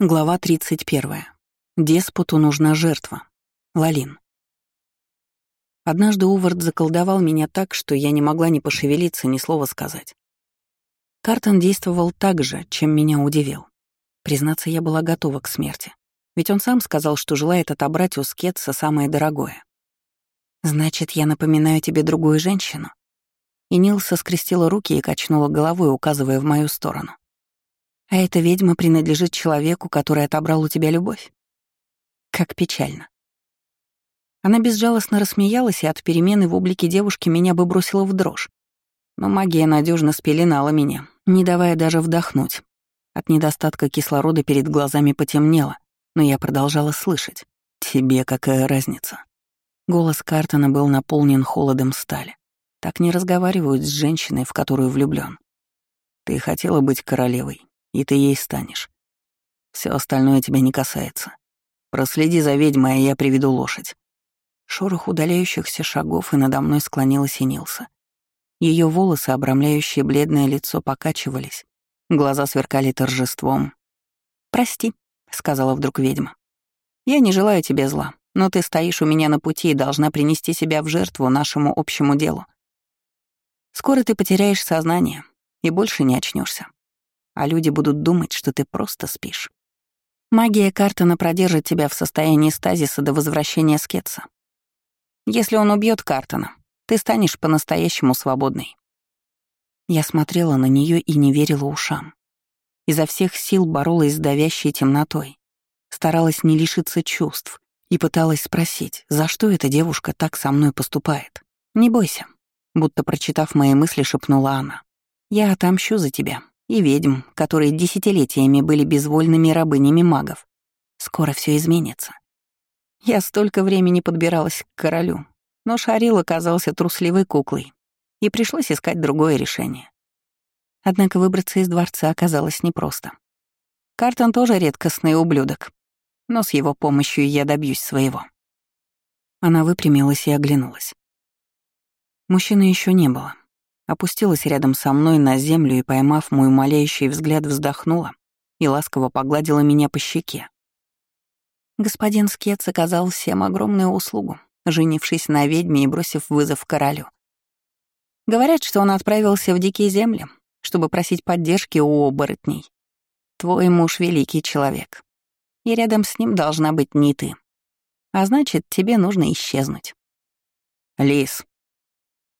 Глава 31. Деспоту нужна жертва. Лалин. Однажды Увард заколдовал меня так, что я не могла ни пошевелиться, ни слова сказать. Картон действовал так же, чем меня удивил. Признаться, я была готова к смерти. Ведь он сам сказал, что желает отобрать у Скетса самое дорогое. «Значит, я напоминаю тебе другую женщину?» И Нилса скрестила руки и качнула головой, указывая в мою сторону. А эта ведьма принадлежит человеку, который отобрал у тебя любовь. Как печально. Она безжалостно рассмеялась, и от перемены в облике девушки меня бы бросила в дрожь. Но магия надежно спеленала меня, не давая даже вдохнуть. От недостатка кислорода перед глазами потемнело, но я продолжала слышать. «Тебе какая разница?» Голос Картона был наполнен холодом стали. Так не разговаривают с женщиной, в которую влюблён. «Ты хотела быть королевой, и ты ей станешь. Все остальное тебя не касается. Проследи за ведьмой, а я приведу лошадь». Шорох удаляющихся шагов, и надо мной склонилась и Нилса. Ее волосы, обрамляющие бледное лицо, покачивались, глаза сверкали торжеством. «Прости», — сказала вдруг ведьма. «Я не желаю тебе зла, но ты стоишь у меня на пути и должна принести себя в жертву нашему общему делу. Скоро ты потеряешь сознание и больше не очнешься а люди будут думать, что ты просто спишь. Магия Картона продержит тебя в состоянии стазиса до возвращения Скетса. Если он убьет Картона, ты станешь по-настоящему свободной. Я смотрела на нее и не верила ушам. Изо всех сил боролась с давящей темнотой, старалась не лишиться чувств и пыталась спросить, за что эта девушка так со мной поступает. «Не бойся», — будто прочитав мои мысли, шепнула она. «Я отомщу за тебя, и ведьм, которые десятилетиями были безвольными рабынями магов. Скоро все изменится. Я столько времени подбиралась к королю, но Шарил оказался трусливой куклой, и пришлось искать другое решение. Однако выбраться из дворца оказалось непросто. Картон тоже редкостный ублюдок, но с его помощью я добьюсь своего. Она выпрямилась и оглянулась. Мужчины еще не было, опустилась рядом со мной на землю и, поймав мой умоляющий взгляд, вздохнула и ласково погладила меня по щеке. Господин Скетс оказал всем огромную услугу, женившись на ведьме и бросив вызов королю. Говорят, что он отправился в дикие земли, чтобы просить поддержки у оборотней. Твой муж — великий человек, и рядом с ним должна быть не ты. А значит, тебе нужно исчезнуть. Лис,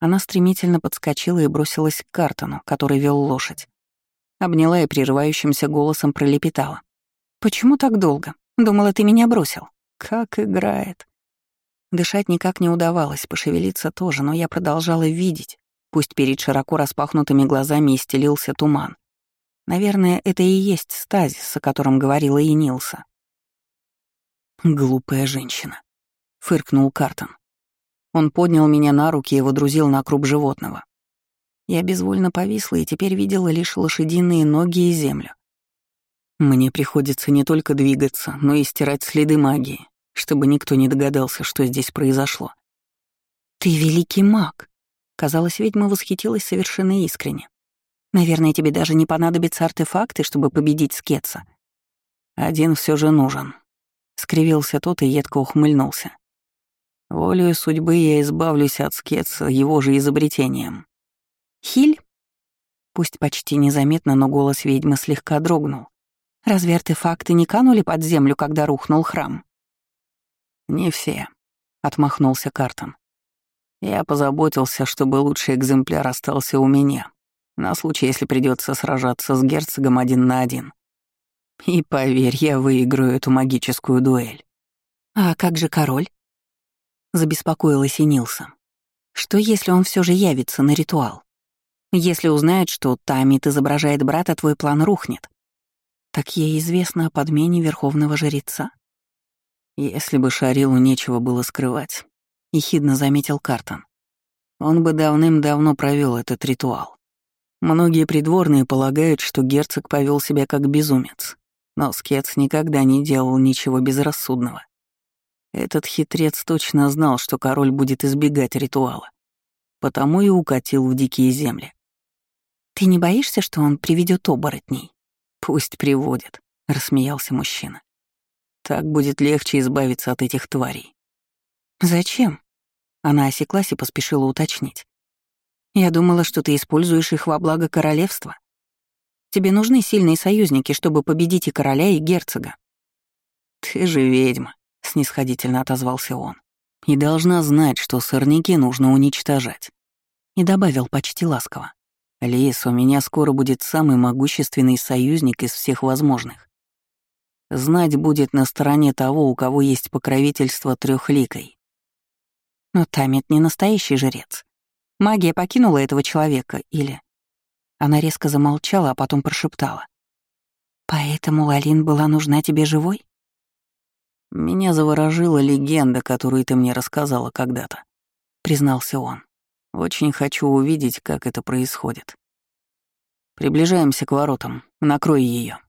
она стремительно подскочила и бросилась к Картону, который вел лошадь. Обняла и прерывающимся голосом пролепетала. «Почему так долго? Думала, ты меня бросил. Как играет». Дышать никак не удавалось, пошевелиться тоже, но я продолжала видеть, пусть перед широко распахнутыми глазами истелился туман. Наверное, это и есть стазис, о котором говорила и Нилса. «Глупая женщина», — фыркнул Картон. Он поднял меня на руки и водрузил на круп животного. Я безвольно повисла и теперь видела лишь лошадиные ноги и землю. Мне приходится не только двигаться, но и стирать следы магии, чтобы никто не догадался, что здесь произошло. «Ты великий маг!» Казалось, ведьма восхитилась совершенно искренне. «Наверное, тебе даже не понадобятся артефакты, чтобы победить Скетса». «Один все же нужен», — скривился тот и едко ухмыльнулся. Волею судьбы я избавлюсь от скетса его же изобретением. Хиль? Пусть почти незаметно, но голос ведьмы слегка дрогнул. Разве артефакты не канули под землю, когда рухнул храм? Не все, отмахнулся Картон. Я позаботился, чтобы лучший экземпляр остался у меня, на случай, если придется сражаться с герцогом один на один. И поверь, я выиграю эту магическую дуэль. А как же король? Забеспокоилась и Нилса. Что если он все же явится на ритуал? Если узнает, что Тамит изображает брата, твой план рухнет. Так ей известно о подмене верховного жреца? Если бы Шарилу нечего было скрывать, ехидно заметил Картон, он бы давным-давно провел этот ритуал. Многие придворные полагают, что герцог повел себя как безумец, но Скетс никогда не делал ничего безрассудного. Этот хитрец точно знал, что король будет избегать ритуала. Потому и укатил в дикие земли. «Ты не боишься, что он приведет оборотней?» «Пусть приводит. — рассмеялся мужчина. «Так будет легче избавиться от этих тварей». «Зачем?» Она осеклась и поспешила уточнить. «Я думала, что ты используешь их во благо королевства. Тебе нужны сильные союзники, чтобы победить и короля, и герцога». «Ты же ведьма», — снисходительно отозвался он. «И должна знать, что сорняки нужно уничтожать». И добавил почти ласково. «Лис, у меня скоро будет самый могущественный союзник из всех возможных. Знать будет на стороне того, у кого есть покровительство трехликой. Но Тамит не настоящий жрец. Магия покинула этого человека, или... Она резко замолчала, а потом прошептала. «Поэтому Лалин была нужна тебе живой?» «Меня заворожила легенда, которую ты мне рассказала когда-то», — признался он. «Очень хочу увидеть, как это происходит. Приближаемся к воротам. Накрой ее.